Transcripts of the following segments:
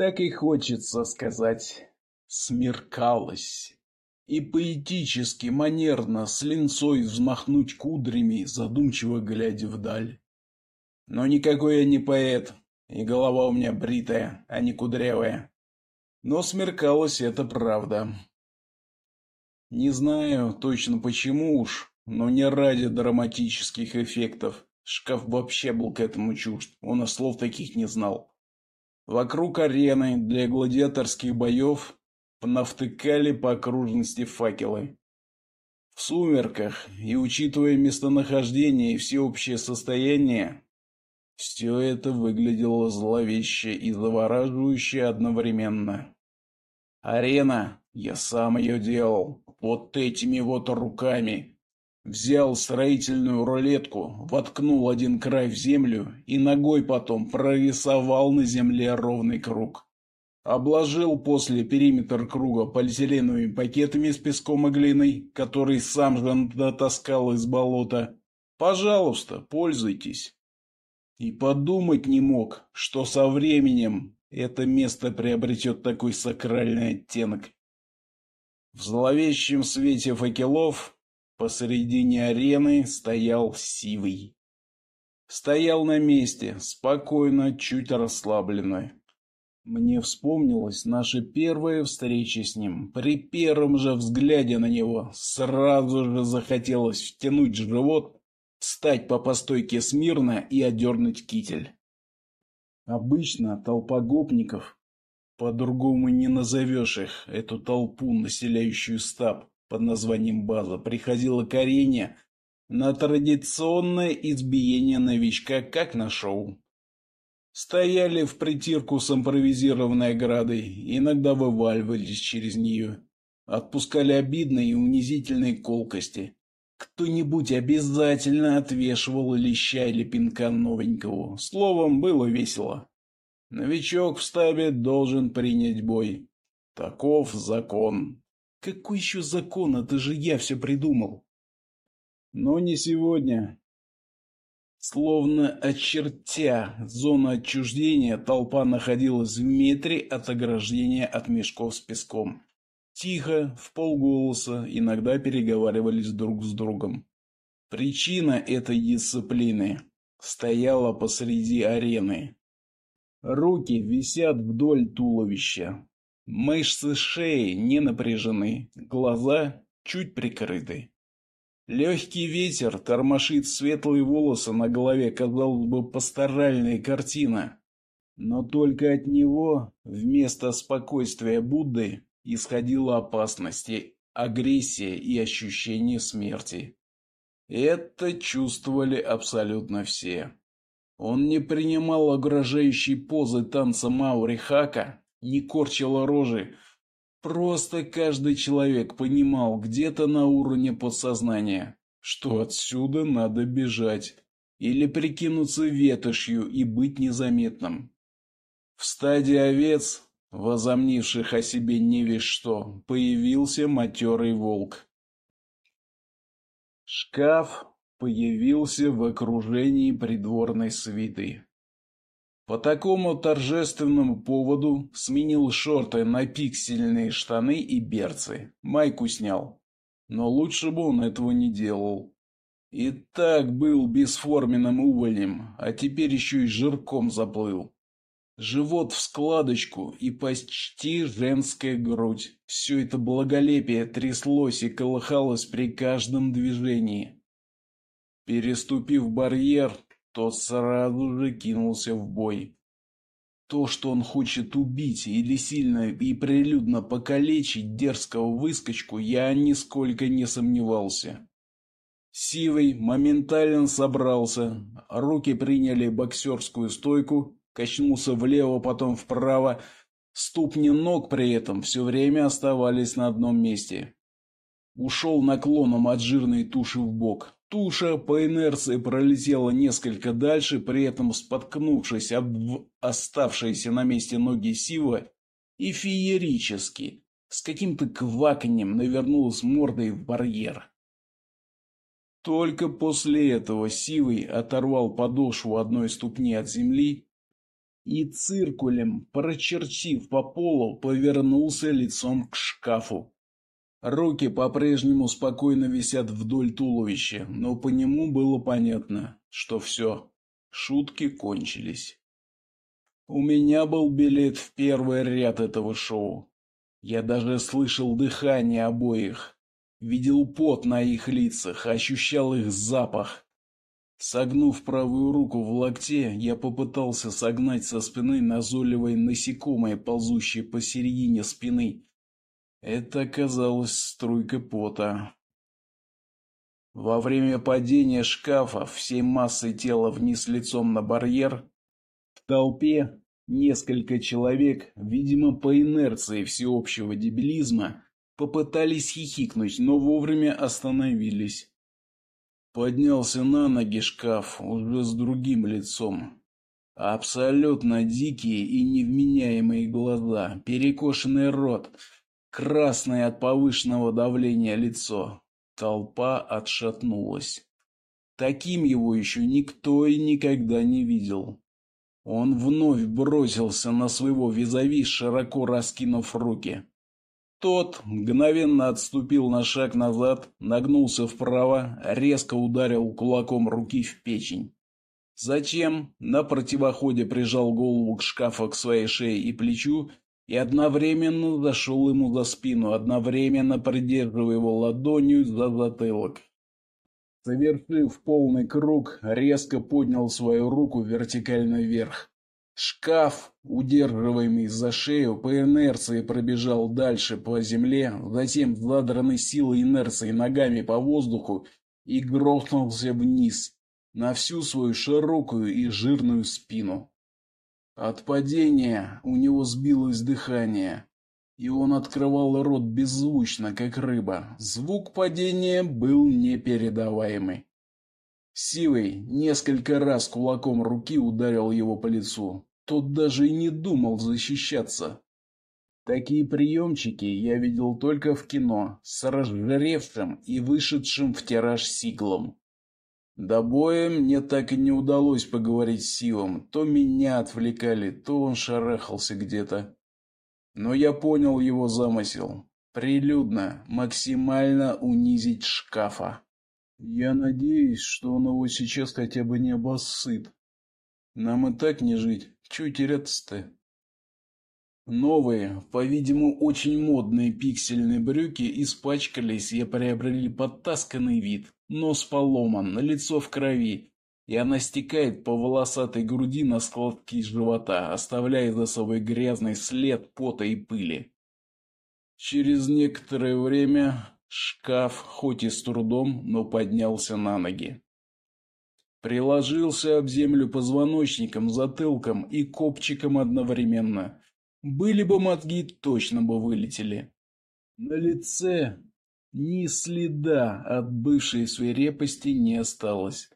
Так и хочется сказать «смеркалось» и поэтически, манерно, с линцой взмахнуть кудрями, задумчиво глядя вдаль. Но никакой я не поэт, и голова у меня бритая, а не кудрявая. Но смеркалось это правда. Не знаю точно почему уж, но не ради драматических эффектов. Шкаф вообще был к этому чужд, он и слов таких не знал. Вокруг арены для гладиаторских боев понавтыкали по окружности факелы. В сумерках и учитывая местонахождение и всеобщее состояние, все это выглядело зловеще и завораживающе одновременно. Арена, я сам ее делал, вот этими вот руками. Взял строительную рулетку, воткнул один край в землю и ногой потом прорисовал на земле ровный круг. Обложил после периметр круга полиэтиленовыми пакетами с песком и глиной, который сам же натаскал из болота. Пожалуйста, пользуйтесь. И подумать не мог, что со временем это место приобретет такой сакральный оттенок. В зловещем свете факелов посредине арены стоял Сивый. Стоял на месте, спокойно, чуть расслабленно. Мне вспомнилась наша первая встреча с ним. При первом же взгляде на него сразу же захотелось втянуть живот встать по постойке смирно и одернуть китель. Обычно толпа гопников, по-другому не назовешь их, эту толпу, населяющую стаб под названием база, приходила к арене на традиционное избиение новичка, как на шоу. Стояли в притирку с импровизированной оградой, иногда вываливались через нее. Отпускали обидные и унизительные колкости. Кто-нибудь обязательно отвешивал леща или пинка новенького. Словом, было весело. Новичок в стабе должен принять бой. Таков закон. Какой еще закон? Это же я все придумал. Но не сегодня. Словно очертя зону отчуждения, толпа находилась в метре от ограждения от мешков с песком. Тихо, в полголоса, иногда переговаривались друг с другом. Причина этой дисциплины стояла посреди арены. Руки висят вдоль туловища. Мышцы шеи не напряжены, глаза чуть прикрыты. Легкий ветер тормошит светлые волосы на голове, казалось бы, пасторальная картина. Но только от него, вместо спокойствия Будды, исходила опасность, агрессия и ощущение смерти. Это чувствовали абсолютно все. Он не принимал угрожающей позы танца Маури Хака, не корчил рожи. Просто каждый человек понимал где-то на уровне подсознания, что отсюда надо бежать или прикинуться ветошью и быть незаметным. В стадии овец возомнивших о себе не весь что, появился матерый волк. Шкаф появился в окружении придворной свиты. По такому торжественному поводу сменил шорты на пиксельные штаны и берцы, майку снял. Но лучше бы он этого не делал. И так был бесформенным увольнем, а теперь еще и жирком заплыл. Живот в складочку и почти женская грудь. Все это благолепие тряслось и колыхалось при каждом движении. Переступив барьер, тот сразу же кинулся в бой. То, что он хочет убить или сильно и прилюдно покалечить дерзкого выскочку, я нисколько не сомневался. Сивый моментально собрался, руки приняли боксерскую стойку, качнулся влево, потом вправо. Ступни ног при этом все время оставались на одном месте. Ушел наклоном от жирной туши в бок. Туша по инерции пролетела несколько дальше, при этом споткнувшись об оставшиеся на месте ноги Сива, и феерически, с каким-то кваканьем навернулась мордой в барьер. Только после этого Сивый оторвал подошву одной ступни от земли и циркулем, прочертив по полу, повернулся лицом к шкафу. Руки по-прежнему спокойно висят вдоль туловища, но по нему было понятно, что все, шутки кончились. У меня был билет в первый ряд этого шоу. Я даже слышал дыхание обоих, видел пот на их лицах, ощущал их запах. Согнув правую руку в локте, я попытался согнать со спины назойливое насекомое, ползущее посередине спины. Это оказалось струйкой пота. Во время падения шкафа всей массой тела вниз лицом на барьер, в толпе несколько человек, видимо по инерции всеобщего дебилизма, попытались хихикнуть, но вовремя остановились. Поднялся на ноги шкаф уже с другим лицом. Абсолютно дикие и невменяемые глаза, перекошенный рот, красное от повышенного давления лицо. Толпа отшатнулась. Таким его еще никто и никогда не видел. Он вновь бросился на своего визави, широко раскинув руки. Тот мгновенно отступил на шаг назад, нагнулся вправо, резко ударил кулаком руки в печень. Затем на противоходе прижал голову к шкафу к своей шее и плечу и одновременно зашел ему за спину, одновременно придерживая его ладонью за затылок. Совершив полный круг, резко поднял свою руку вертикально вверх. Шкаф, удерживаемый за шею, по инерции пробежал дальше по земле, затем задранной силой инерции ногами по воздуху и грохнулся вниз на всю свою широкую и жирную спину. От падения у него сбилось дыхание, и он открывал рот беззвучно, как рыба. Звук падения был непередаваемый. Сивый несколько раз кулаком руки ударил его по лицу. Тот даже и не думал защищаться. Такие приемчики я видел только в кино с разжиревшим и вышедшим в тираж сиглом. До боя мне так и не удалось поговорить с Сивом. То меня отвлекали, то он шарахался где-то. Но я понял его замысел. Прилюдно, максимально унизить шкафа. Я надеюсь, что он его сейчас хотя бы не обоссыт. Нам и так не жить. Чего теряться-то? Новые, по-видимому, очень модные пиксельные брюки испачкались и приобрели подтасканный вид. Нос поломан, лицо в крови, и она стекает по волосатой груди на складки живота, оставляя за собой грязный след пота и пыли. Через некоторое время шкаф, хоть и с трудом, но поднялся на ноги. Приложился об землю позвоночником, затылком и копчиком одновременно. Были бы мозги, точно бы вылетели. На лице ни следа от бывшей свирепости не осталось.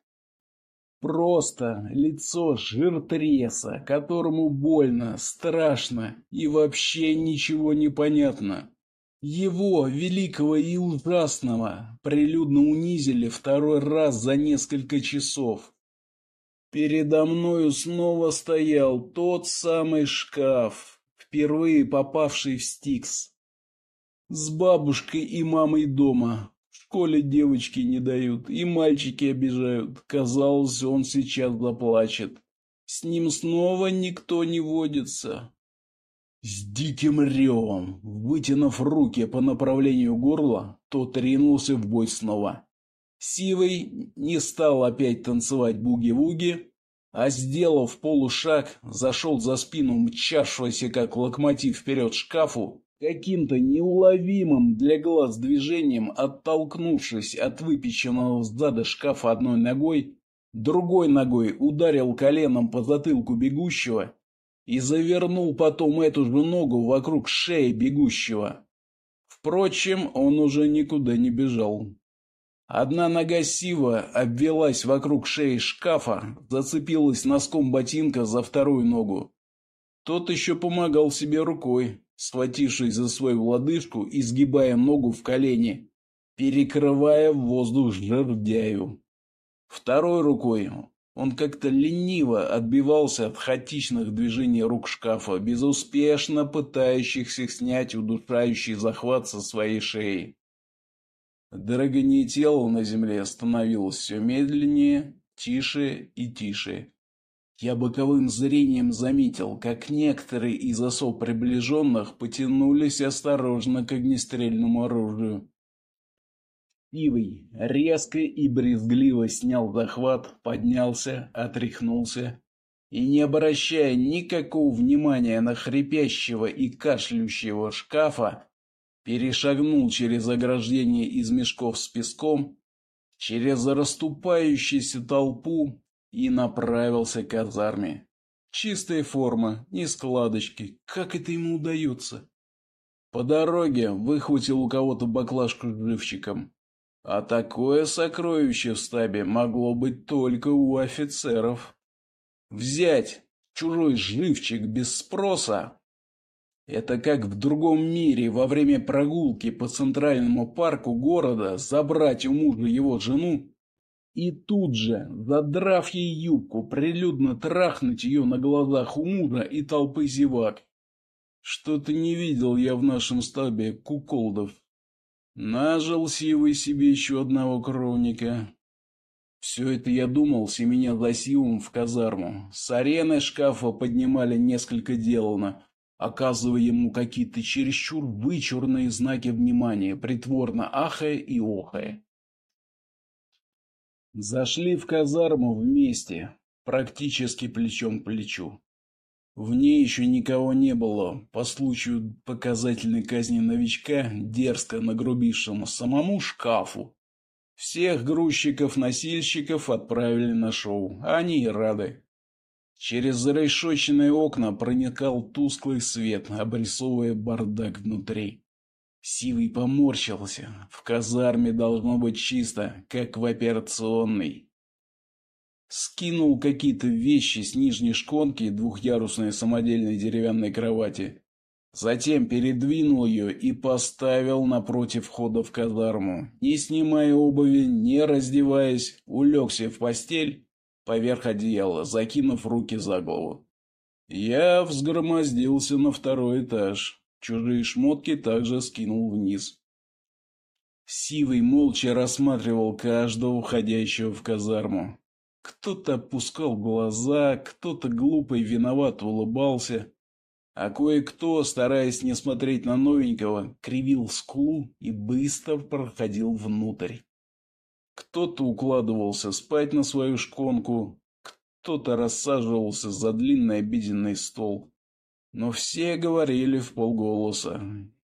Просто лицо жиртреса, которому больно, страшно и вообще ничего не понятно. Его, великого и ужасного, прилюдно унизили второй раз за несколько часов. Передо мною снова стоял тот самый шкаф, впервые попавший в Стикс. С бабушкой и мамой дома. В школе девочки не дают, и мальчики обижают. Казалось, он сейчас заплачет. С ним снова никто не водится. С диким ревом, вытянув руки по направлению горла, тот ринулся в бой снова. Сивый не стал опять танцевать буги-вуги, а сделав полушаг, зашел за спину мчавшегося как локомотив вперед шкафу, каким-то неуловимым для глаз движением, оттолкнувшись от выпеченного сзади шкафа одной ногой, другой ногой ударил коленом по затылку бегущего и завернул потом эту же ногу вокруг шеи бегущего. Впрочем, он уже никуда не бежал. Одна нога Сива обвелась вокруг шеи шкафа, зацепилась носком ботинка за вторую ногу. Тот еще помогал себе рукой, схватившись за свою лодыжку и сгибая ногу в колени, перекрывая воздух жердяю. Второй рукой Он как-то лениво отбивался от хаотичных движений рук шкафа, безуспешно пытающихся снять удушающий захват со своей шеи. Дорогое тело на земле становилось все медленнее, тише и тише. Я боковым зрением заметил, как некоторые из особ приближенных потянулись осторожно к огнестрельному оружию. Ивый резко и брезгливо снял захват, поднялся, отряхнулся и, не обращая никакого внимания на хрипящего и кашляющего шкафа, перешагнул через ограждение из мешков с песком, через расступающуюся толпу и направился к казарме. Чистая форма, ни складочки. Как это ему удается? По дороге выхватил у кого-то баклажку с живчиком. А такое сокровище в стабе могло быть только у офицеров. Взять чужой живчик без спроса – это как в другом мире во время прогулки по центральному парку города забрать у мужа его жену и тут же, задрав ей юбку, прилюдно трахнуть ее на глазах у мужа и толпы зевак. Что-то не видел я в нашем стабе куколдов. Нажил Сивый себе еще одного кровника. Все это я думал, семеня за Сивым в казарму. С арены шкафа поднимали несколько делано, оказывая ему какие-то чересчур вычурные знаки внимания, притворно ахая и охая. Зашли в казарму вместе, практически плечом к плечу. В ней еще никого не было, по случаю показательной казни новичка, дерзко нагрубившему самому шкафу. Всех грузчиков-носильщиков отправили на шоу, они и рады. Через зарешоченные окна проникал тусклый свет, обрисовывая бардак внутри. Сивый поморщился. В казарме должно быть чисто, как в операционной скинул какие-то вещи с нижней шконки двухъярусной самодельной деревянной кровати. Затем передвинул ее и поставил напротив входа в казарму. Не снимая обуви, не раздеваясь, улегся в постель поверх одеяла, закинув руки за голову. Я взгромоздился на второй этаж. Чужие шмотки также скинул вниз. Сивый молча рассматривал каждого входящего в казарму. Кто-то опускал глаза, кто-то глупо и виновато улыбался, а кое-кто, стараясь не смотреть на новенького, кривил скулу и быстро проходил внутрь. Кто-то укладывался спать на свою шконку, кто-то рассаживался за длинный обеденный стол. Но все говорили в полголоса,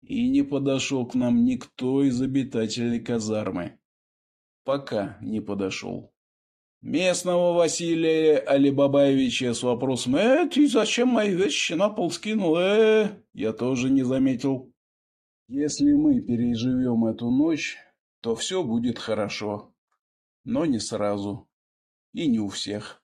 и не подошел к нам никто из обитателей казармы. Пока не подошел. Местного Василия Алибабаевича с вопросом «Э, ты зачем мои вещи на пол скинул? Э, я тоже не заметил». Если мы переживем эту ночь, то все будет хорошо. Но не сразу. И не у всех.